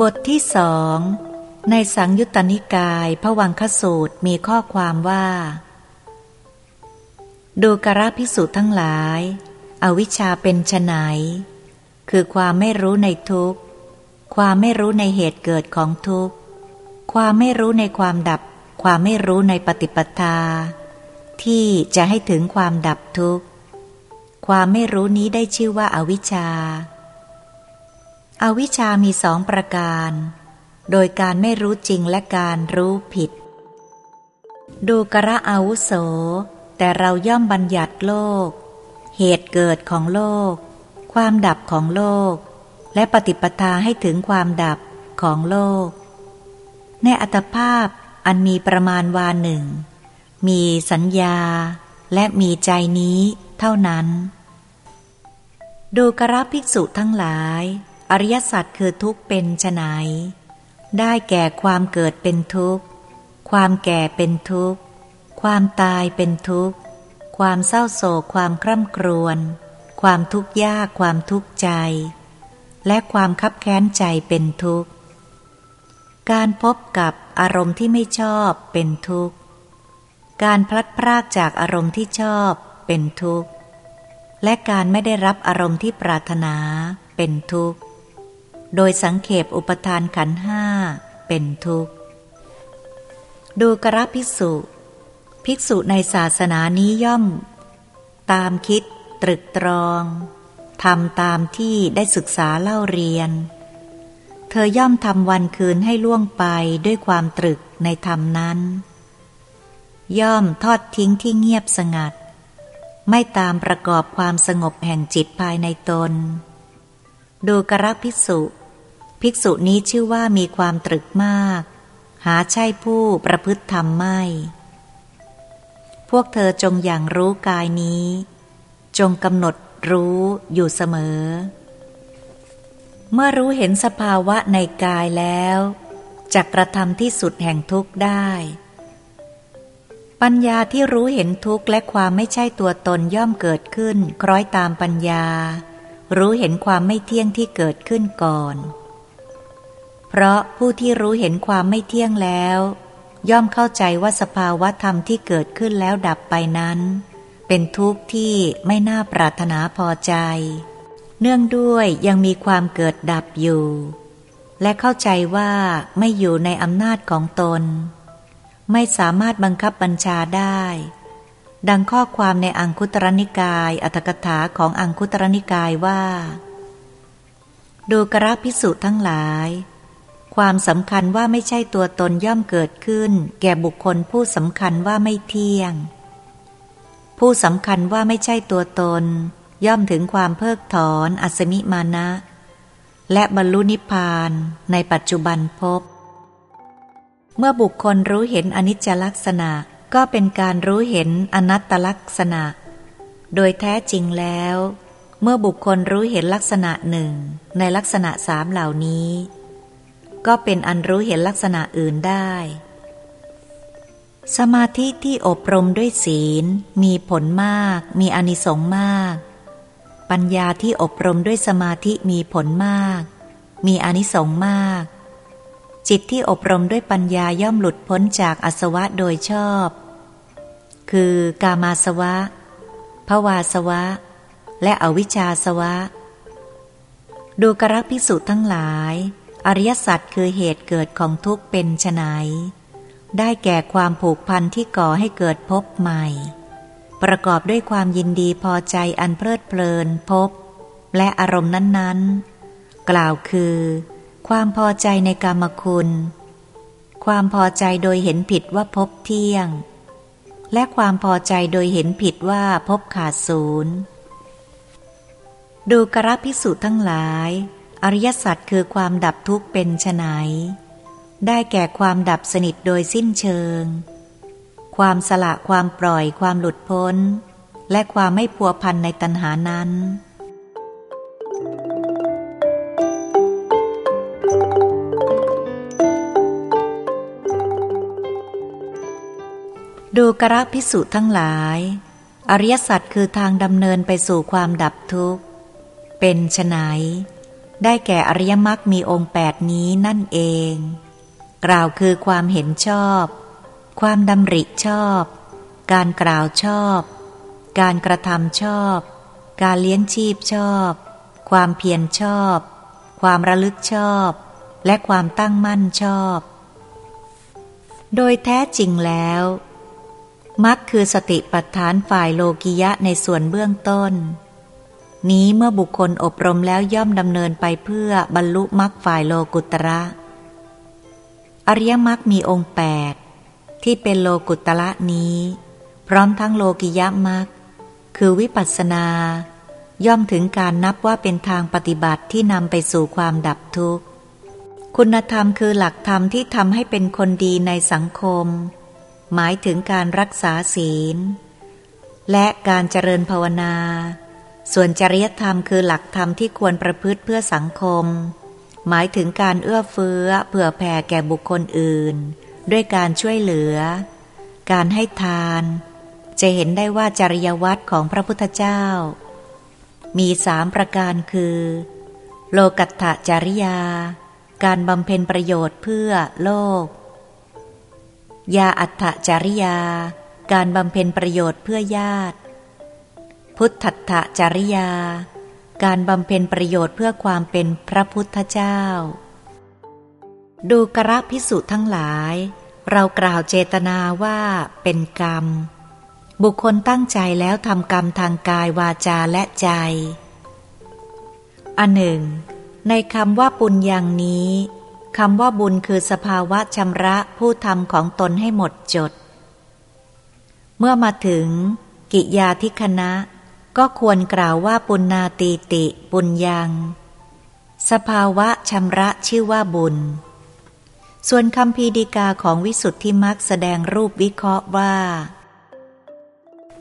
บทที่สองในสังยุตตนิกายพระวังคสูตรมีข้อความว่า ดูกระพิสุทั้งหลาย อวิชชาเป็นไฉนคือความไม่รู้ในทุกข์ ความไม่รู้ในเหตุเกิดของทุกข์ ความไม่รู้ในความดับ ความไม่รู้ในปฏิปทา ที่จะให้ถึงความดับทุกข์ ความไม่รู้นี้ได้ชื่อว่าอาวิชชา อวิชชามีสองประการ โดยการไม่รู้จริงและการรู้ผิด ดูกระอาวุโส แต่เราย่อมบัญญัติโลก เหตุเกิดของโลก ความดับของโลก และปฏิปทาให้ถึงความดับของโลก ในอัตภาพอันมีประมาณวาหนึ่ง มีสัญญาและมีใจนี้เท่านั้น ดูกระภิกษุทั้งหลาย อริยสัจคือทุกข์เป็นไฉนได้แก่ความเกิดเป็นทุกข์ ความแก่เป็นทุกข์ ความตายเป็นทุกข์ ความเศร้าโศกความคร่ำครวญ ความทุกข์ยากความทุกข์ใจ และความคับแค้นใจเป็นทุกข์ การพบกับอารมณ์ที่ไม่ชอบเป็นทุกข์ การพลัดพรากจากอารมณ์ที่ชอบเป็นทุกข์ และการไม่ได้รับอารมณ์ที่ปรารถนาเป็นทุกข์ โดยสังเขปอุปทานขันห้าเป็นทุกข์ ดูกระภิกษุ ภิกษุในศาสนานี้ย่อม ตามคิดตรึกตรองทำตามที่ได้ศึกษาเล่าเรียน เธอย่อมทำวันคืนให้ล่วงไปด้วยความตรึกในธรรมนั้น ย่อมทอดทิ้งที่เงียบสงัด ไม่ตามประกอบความสงบแห่งจิตภายในตน ดูกระภิกษุ ภิกษุนี้ชื่อว่ามีความตรึกมาก หาใช่ผู้ประพฤติธรรมไม่ พวกเธอจงอย่างรู้กายนี้ จงกำหนดรู้อยู่เสมอ เมื่อรู้เห็นสภาวะในกายแล้วจะกระทำที่สุดแห่งทุกข์ได้ ปัญญาที่รู้เห็นทุกข์และความไม่ใช่ตัวตนย่อมเกิดขึ้น คล้อยตามปัญญา รู้เห็นความไม่เที่ยงที่เกิดขึ้นก่อน เพราะผู้ที่รู้เห็นความไม่เที่ยงแล้ว ย่อมเข้าใจว่าสภาวะธรรมที่เกิดขึ้นแล้วดับไปนั้น เป็นทุกข์ที่ไม่น่าปรารถนาพอใจ เนื่องด้วยยังมีความเกิดดับอยู่ และเข้าใจว่าไม่อยู่ในอำนาจของตน ไม่สามารถบังคับบัญชาได้ ดังข้อความในอังคุตรนิกาย อัตถกถาของอังคุตรนิกายว่า ดูกระพิสุทั้งหลาย ความสำคัญว่าไม่ใช่ตัวตนย่อมเกิดขึ้น แก่บุคคลผู้สำคัญว่าไม่เที่ยง ผู้สำคัญว่าไม่ใช่ตัวตน ย่อมถึงความเพิกถอนอัศมิมานะ และบรรลุนิพพานในปัจจุบันพบ เมื่อบุคคลรู้เห็นอนิจจลักษณะก็เป็นการรู้เห็นอนัตตลักษณะ โดยแท้จริงแล้ว เมื่อบุคคลรู้เห็นลักษณะหนึ่งในลักษณะสามเหล่านี้ ก็เป็นอันรู้เห็นลักษณะอื่นได้ สมาธิที่อบรมด้วยศีล มีผลมาก มีอนิสงส์มาก ปัญญาที่อบรมด้วยสมาธิมีผลมาก มีอนิสงส์มาก จิตที่อบรมด้วยปัญญาย่อมหลุดพ้นจากอสวะโดยชอบ คือกามาสวะภวาสวะ และอวิชชาสวะ ดูกรักพิสุทั้งหลาย อริยสัจคือเหตุเกิดของทุกข์เป็นไฉนได้แก่ความผูกพันที่ก่อให้เกิดพบใหม่ ประกอบด้วยความยินดีพอใจอันเพลิดเพลินพบ และอารมณ์นั้นๆ กล่าวคือ ความพอใจในกรรมคุณ ความพอใจโดยเห็นผิดว่าพบเที่ยง และความพอใจโดยเห็นผิดว่าพบขาดศูนย์ดูกระพิสุทั้งหลาย อริยสัจคือความดับทุกข์เป็นไฉนได้แก่ความดับสนิทโดยสิ้นเชิง ความสละความปล่อยความหลุดพ้น และความไม่พัวพันในตัณหานั้น ดูกระพิสุทั้งหลาย อริยสัจคือทางดำเนินไปสู่ความดับทุกข์ เป็นไฉน ได้แก่อริยมรรคมีองค์แปดนี้นั่นเอง กล่าวคือความเห็นชอบ ความดำริชอบ การกล่าวชอบ การกระทำชอบ การเลี้ยงชีพชอบ ความเพียรชอบ ความระลึกชอบ และความตั้งมั่นชอบ โดยแท้จริงแล้วมักคือสติปัฏฐานฝ่ายโลกิยะในส่วนเบื้องต้น นี้เมื่อบุคคลอบรมแล้วย่อมดำเนินไปเพื่อบรรลุมรรคฝ่ายโลกุตระ อริยมรรคมีองค์แปดที่เป็นโลกุตระนี้ พร้อมทั้งโลกิยมรรคคือวิปัสสนา ย่อมถึงการนับว่าเป็นทางปฏิบัติที่นำไปสู่ความดับทุกข์ คุณธรรมคือหลักธรรมที่ทำให้เป็นคนดีในสังคม หมายถึงการรักษาศีล และการเจริญภาวนา ส่วนจริยธรรมคือหลักธรรมที่ควรประพฤติเพื่อสังคม หมายถึงการเอื้อเฟื้อเผื่อแผ่แก่บุคคลอื่น ด้วยการช่วยเหลือ การให้ทาน จะเห็นได้ว่าจริยวัตรของพระพุทธเจ้า มีสามประการคือ โลกัตถจริยา การบำเพ็ญประโยชน์เพื่อโลก ยาอัตถจริยา การบำเพ็ญประโยชน์เพื่อญาติ พุทธัตถจริยา การบำเพ็ญประโยชน์เพื่อความเป็นพระพุทธเจ้า ดูกระพิสุทั้งหลาย เรากล่าวเจตนาว่าเป็นกรรม บุคคลตั้งใจแล้วทำกรรมทางกายวาจาและใจ อันหนึ่ง ในคำว่าปุญญังนี้คำว่าบุญคือสภาวะชำระผู้ทำของตนให้หมดจด เมื่อมาถึง กิยาทิคณะ ก็ควรกล่าวว่าปุณนาตีติปุญยัง สภาวะชำระชื่อว่าบุญ ส่วนคำพีดีกาของวิสุทธิมักแสดงรูปวิเคราะห์ว่า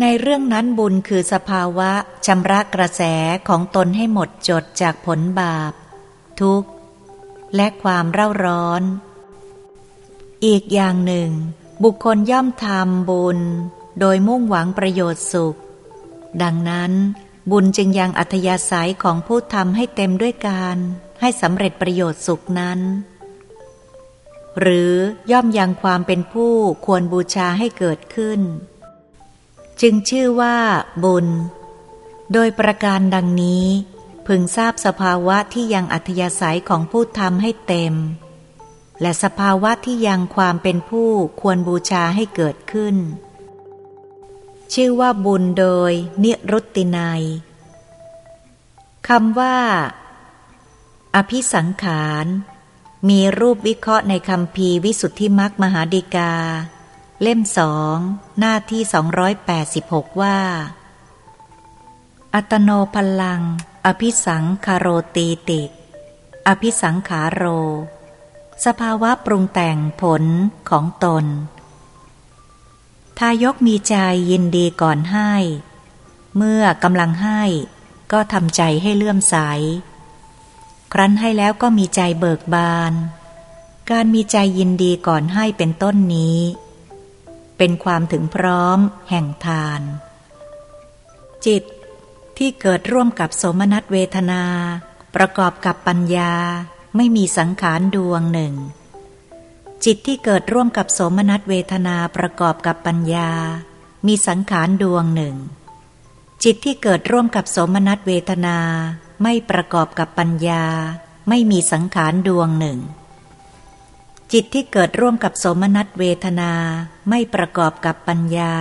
ในเรื่องนั้นบุญคือสภาวะชำระกระแสของตนให้หมดจดจากผลบาป ทุกข์ และความเร่าร้อน อีกอย่างหนึ่ง บุคคลย่อมทำบุญ โดยมุ่งหวังประโยชน์สุข ดังนั้น บุญจึงยังอัธยาศัยของผู้ทำให้เต็มด้วยการให้สำเร็จประโยชน์สุขนั้น หรือย่อมยังความเป็นผู้ควรบูชาให้เกิดขึ้น จึงชื่อว่า บุญ โดยประการดังนี้ พึงทราบสภาวะที่ยังอัธยาศัยของผู้ทำให้เต็ม และสภาวะที่ยังความเป็นผู้ควรบูชาให้เกิดขึ้น ชื่อว่าบุญโดยนิรุตตินัยคำว่า อภิสังขาร มีรูปวิเคราะห์ในคำพีวิสุทธิมักมหาดิกา เล่มสองหน้าที่ 286 ว่า อัตโนพลัง อภิสังคารโรตีติ อภิสังขาโร สภาวะปรุงแต่งผลของตน ทายกมีใจยินดีก่อนให้ เมื่อกำลังให้ ก็ทำใจให้เลื่อมใส ครั้นให้แล้วก็มีใจเบิกบาน การมีใจยินดีก่อนให้เป็นต้นนี้ เป็นความถึงพร้อมแห่งทาน จิตที่เกิดร่วมกับโสมนัสเวทนา ประกอบกับปัญญาไม่มีสังขารดวงหนึ่ง จิตที่เกิดร่วมกับโสมนัสเวทนาประกอบกับปัญญา มีสังขารดวงหนึ่ง จิตที่เกิดร่วมกับโสมนัสเวทนา ไม่ประกอบกับปัญญา ไม่มีสังขารดวงหนึ่ง จิตที่เกิดร่วมกับโสมนัสเวทนา ไม่ประกอบกับปัญญา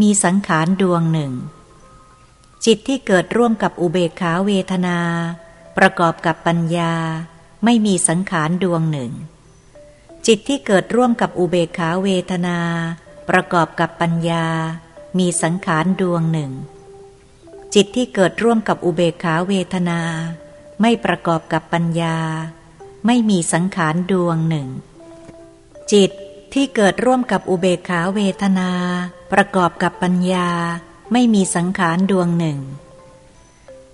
มีสังขารดวงหนึ่ง จิตที่เกิดร่วมกับอุเบกขาเวทนา ประกอบกับปัญญา ไม่มีสังขารดวงหนึ่ง จิตที่เกิดร่วมกับอุเบกขาเวทนา ประกอบกับปัญญา มีสังขารดวงหนึ่ง จิตที่เกิดร่วมกับอุเบกขาเวทนา ไม่ประกอบกับปัญญา ไม่มีสังขารดวงหนึ่ง จิตที่เกิดร่วมกับอุเบกขาเวทนา ประกอบกับปัญญา ไม่มีสังขารดวงหนึ่ง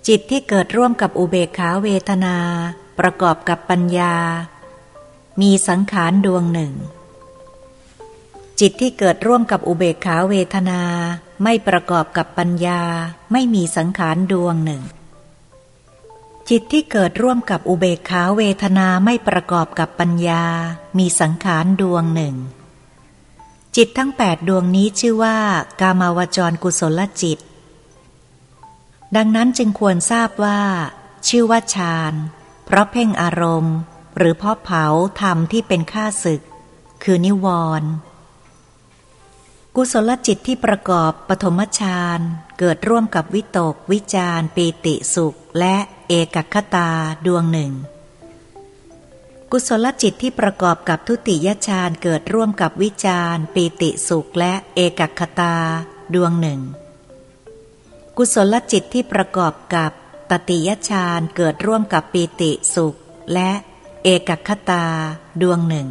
จิตที่เกิดร่วมกับอุเบกขาเวทนา ประกอบกับปัญญา มีสังขารดวงหนึ่ง จิตที่เกิดร่วมกับอุเบกขาเวทนา ไม่ประกอบกับปัญญา ไม่มีสังขารดวงหนึ่ง จิตที่เกิดร่วมกับอุเบกขาเวทนาไม่ประกอบกับปัญญา มีสังขารดวงหนึ่ง จิตทั้งแปดดวงนี้ชื่อว่า กามาวจรกุศลจิต ดังนั้นจึงควรทราบว่า ชื่อว่าฌานเพราะเพ่งอารมณ์ หรือเพราะเผาธรรมที่เป็นข้าศึก คือนิวรณ์กุศลจิตที่ประกอบปฐมฌานเกิดร่วมกับวิตก วิจารปีติสุข และเอกคตาดวงหนึ่ง กุศลจิตที่ประกอบกับทุติยฌานเกิดร่วมกับวิจารปีติสุข และเอกคตาดวงหนึ่ง กุศลจิตที่ประกอบกับตติยฌานเกิดร่วมกับปีติสุข และ เอกคตา ดวงหนึ่ง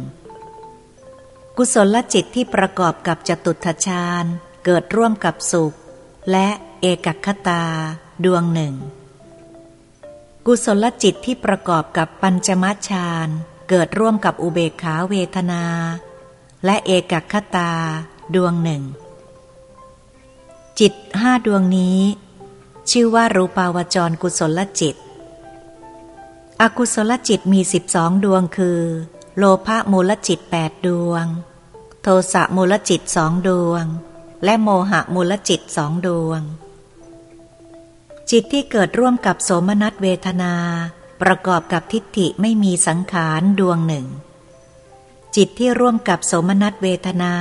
กุศลจิตที่ประกอบกับจตุทชาญเกิดร่วมกับสุข และเอกคตา ดวงหนึ่ง กุศลจิตที่ประกอบกับปัญจมชาญเกิดร่วมกับอุเบกขาเวทนา และเอกคตา ดวงหนึ่ง จิตห้าดวงนี้ ชื่อว่ารูปาวจรกุศลจิต อกุศลจิตมีสิบสองดวงคือ โลภะมูลจิตแปดดวง โทสะมูลจิตสองดวง และโมหะมูลจิตสองดวง จิตที่เกิดร่วมกับโสมนัสเวทนา ประกอบกับทิฏฐิไม่มีสังขารดวงหนึ่ง จิตที่ร่วมกับโสมนัสเวทนา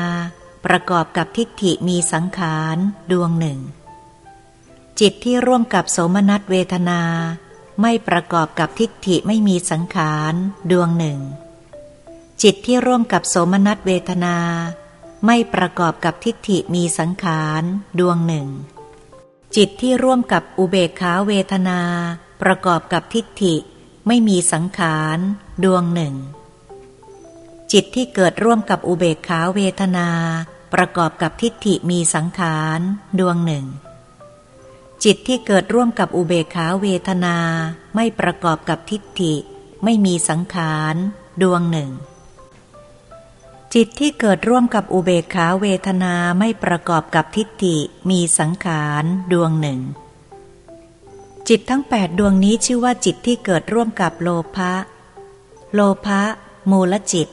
ประกอบกับทิฏฐิมีสังขารดวงหนึ่ง จิตที่ร่วมกับโสมนัสเวทนา ไม่ประกอบกับทิฏฐิไม่มีสังขารดวงหนึ่ง จิตที่ร่วมกับโสมนัสเวทนา ไม่ประกอบกับทิฏฐิมีสังขารดวงหนึ่ง จิตที่ร่วมกับอุเบกขาเวทนา ประกอบกับทิฏฐิไม่มีสังขารดวงหนึ่ง จิตที่เกิดร่วมกับอุเบกขาเวทนา ประกอบกับทิฏฐิมีสังขารดวงหนึ่ง จิตที่เกิดร่วมกับอุเบกขาเวทนา ไม่ประกอบกับทิฏฐิ ไม่มีสังขาร ดวงหนึ่ง จิตที่เกิดร่วมกับอุเบกขาเวทนาไม่ประกอบกับทิฏฐิ มีสังขารดวงหนึ่ง จิตทั้งแปดดวงนี้ชื่อว่าจิตที่เกิดร่วมกับโลภะโลภะมูลจิต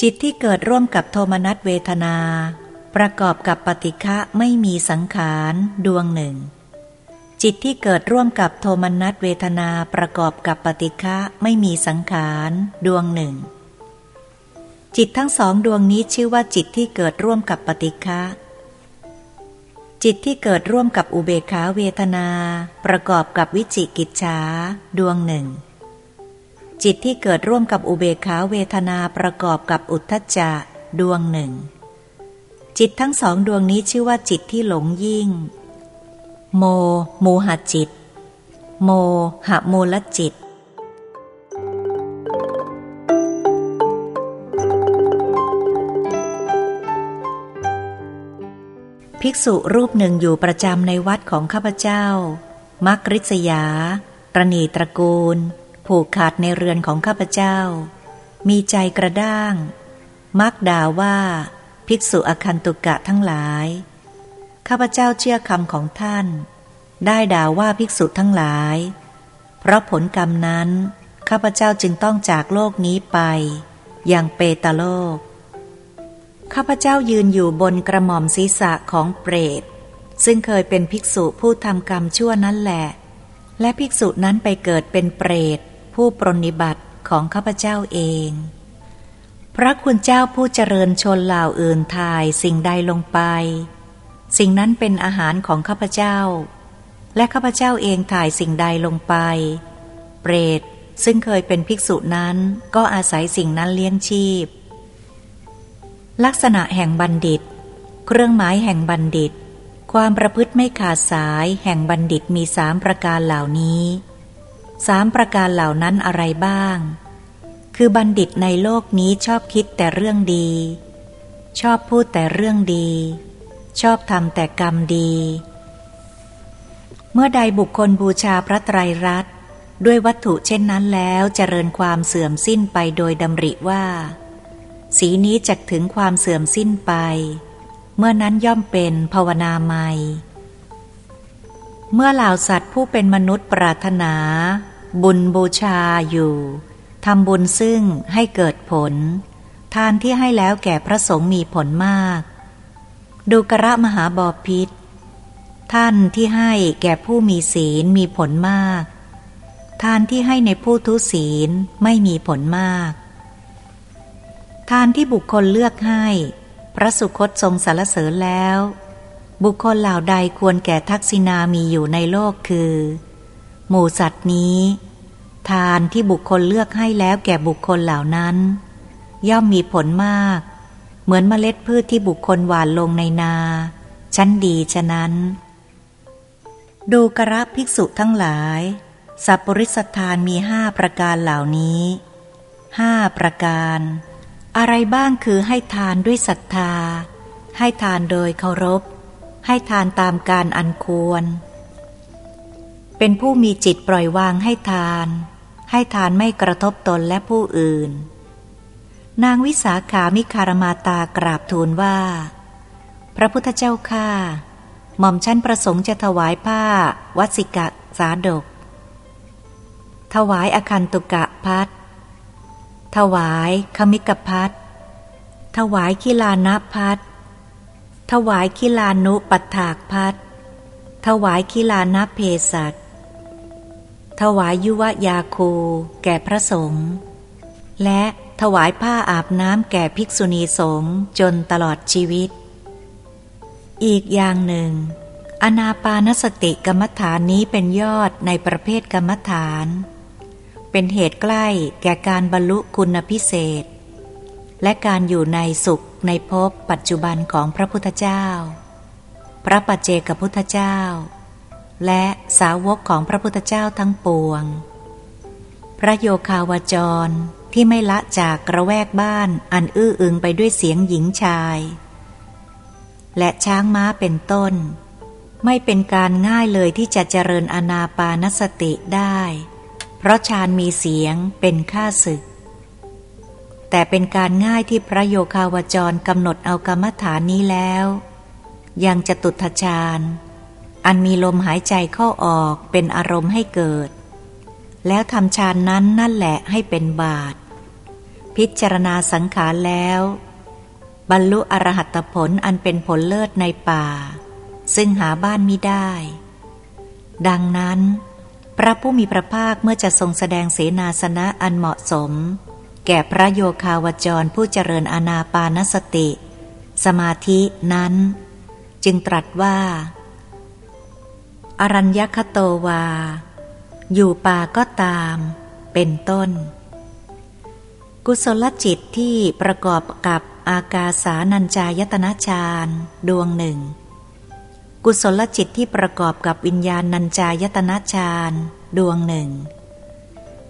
จิตที่เกิดร่วมกับโทมนัสเวทนา ประกอบกับปฏิฆะไม่มีสังขารดวงหนึ่ง จิตที่เกิดร่วมกับโทมนัสเวทนาประกอบกับปฏิฆะไม่มีสังขารดวงหนึ่ง จิตทั้งสองดวงนี้ชื่อว่าจิตที่เกิดร่วมกับปฏิฆะจิตที่เกิดร่วมกับอุเบกขาเวทนา ประกอบกับวิจิกิจฉาดวงหนึ่ง จิตที่เกิดร่วมกับอุเบกขาเวทนาประกอบกับอุทธจะดวงหนึ่ง จิตทั้งสองดวงนี้ชื่อว่าจิตที่หลงยิ่ง โม โมหจิต โมหะโมลจิต ภิกษุรูปหนึ่งอยู่ประจำในวัดของข้าพเจ้า มักริษยา ตรณีตระกูล ผูกขาดในเรือนของข้าพเจ้า มีใจกระด้าง มักด่าว่า ภิกษุอคันตุกะทั้งหลาย ข้าพเจ้าเชื่อคำของท่าน ได้ด่าว่าภิกษุทั้งหลาย เพราะผลกรรมนั้น ข้าพเจ้าจึงต้องจากโลกนี้ไป อย่างเปตโลก ข้าพเจ้ายืนอยู่บนกระหม่อมศีรษะของเปรต ซึ่งเคยเป็นภิกษุผู้ทำกรรมชั่วนั้นแหละ และภิกษุนั้นไปเกิดเป็นเปรต ผู้ปรนิบัติของข้าพเจ้าเอง ระคุณเจ้าผู้เจริญชนเหล่าอื่นทายสิ่งใดลงไป สิ่งนั้นเป็นอาหารของข้าพเจ้า และข้าพเจ้าเองถ่ายสิ่งใดลงไป เปรตซึ่งเคยเป็นภิกษุนั้นก็อาศัยสิ่งนั้นเลี้ยงชีพ ลักษณะแห่งบัณฑิต เครื่องหมายแห่งบัณฑิต ความประพฤติไม่ขาดสายแห่งบัณฑิตมีสามประการเหล่านี้สามประการเหล่านั้นอะไรบ้าง คือบัณฑิตในโลกนี้ชอบคิดแต่เรื่องดี ชอบพูดแต่เรื่องดี ชอบทำแต่กรรมดี เมื่อใดบุคคลบูชาพระไตรรัตน์ด้วยวัตถุเช่นนั้นแล้วเจริญความเสื่อมสิ้นไปโดยดำริว่า สีนี้จะถึงความเสื่อมสิ้นไป เมื่อนั้นย่อมเป็นภาวนาใหม่เมื่อเหล่าสัตว์ผู้เป็นมนุษย์ปรารถนา บุญบูชาอยู่ ทำบุญซึ่งให้เกิดผล ทานที่ให้แล้วแก่พระสงฆ์มีผลมาก ดูกระมหาบอพิษ ท่านที่ให้แก่ผู้มีศีลมีผลมาก ทานที่ให้ในผู้ทุศีลไม่มีผลมาก ทานที่บุคคลเลือกให้ พระสุคตทรงสรรเสริญแล้ว บุคคลเหล่าใดควรแก่ทักษิณามีอยู่ในโลกคือ หมู่สัตว์นี้ ทานที่บุคคลเลือกให้แล้วแก่บุคคลเหล่านั้น ย่อมมีผลมาก เหมือนเมล็ดพืชที่บุคคลหว่านลงในนา ชั้นดีฉะนั้น ดูกระภิกษุทั้งหลาย สัพปริสทานมีห้าประการเหล่านี้ห้าประการ อะไรบ้างคือให้ทานด้วยศรัทธา ให้ทานโดยเคารพ ให้ทานตามการอันควร เป็นผู้มีจิตปล่อยวางให้ทาน ให้ทานไม่กระทบตนและผู้อื่น นางวิสาขามิคารมาตากราบทูลว่า พระพุทธเจ้าข้าหม่อมชั้นประสงค์จะถวายผ้า วัสิกะสาดก ถวายอคันตุกะพัดถวายคมิกพัดถวายคิลานะพัดถวายคิลานุปัฏฐากพัดถวายคิลานะเพสัต ถวายยุวยาคู แก่พระสงฆ์และถวายผ้าอาบน้ำแก่ภิกษุณีสงฆ์จนตลอดชีวิต อีกอย่างหนึ่ง อนาปานสติกรรมฐานนี้เป็นยอดในประเภทกรรมฐาน เป็นเหตุใกล้แก่การบรรลุคุณพิเศษ และการอยู่ในสุขในภพปัจจุบันของพระพุทธเจ้า พระปัจเจกพุทธเจ้า และสาวกของพระพุทธเจ้าทั้งปวง พระโยคาวจรที่ไม่ละจากกระแวกบ้านอันอื้ออึงไปด้วยเสียงหญิงชาย และช้างม้าเป็นต้น ไม่เป็นการง่ายเลยที่จะเจริญอนาปานสติได้ เพราะฌานมีเสียงเป็นค่าศึก แต่เป็นการง่ายที่พระโยคาวจรกำหนดเอากรรมฐานนี้แล้ว ยังจะตุทฌาน อันมีลมหายใจเข้าออกเป็นอารมณ์ให้เกิด แล้วทำฌานนั้นนั่นแหละให้เป็นบาท พิจารณาสังขารแล้ว บรรลุอรหัตผลอันเป็นผลเลิศในป่า ซึ่งหาบ้านมิได้ ดังนั้น พระผู้มีพระภาคเมื่อจะทรงแสดงเสนาสนะอันเหมาะสม แก่พระโยคาวจรผู้เจริญอานาปานสติ สมาธินั้น จึงตรัสว่า อรัญญคโตวา อยู่ป่าก็ตาม เป็นต้น กุศลจิตที่ประกอบกับอากาสานัญจายตนะฌานดวงหนึ่ง กุศลจิตที่ประกอบกับวิญญาณนัญจายตนะฌานดวงหนึ่ง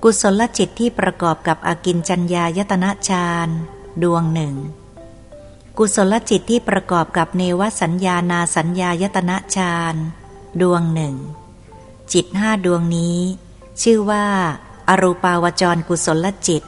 กุศลจิตที่ประกอบกับอากินจัญญายตนะฌานดวงหนึ่ง กุศลจิตที่ประกอบกับเนวสัญญานาสัญญายตนะฌาน ดวงหนึ่ง จิตห้าดวงนี้ ชื่อว่า อรูปาวจรกุศลจิต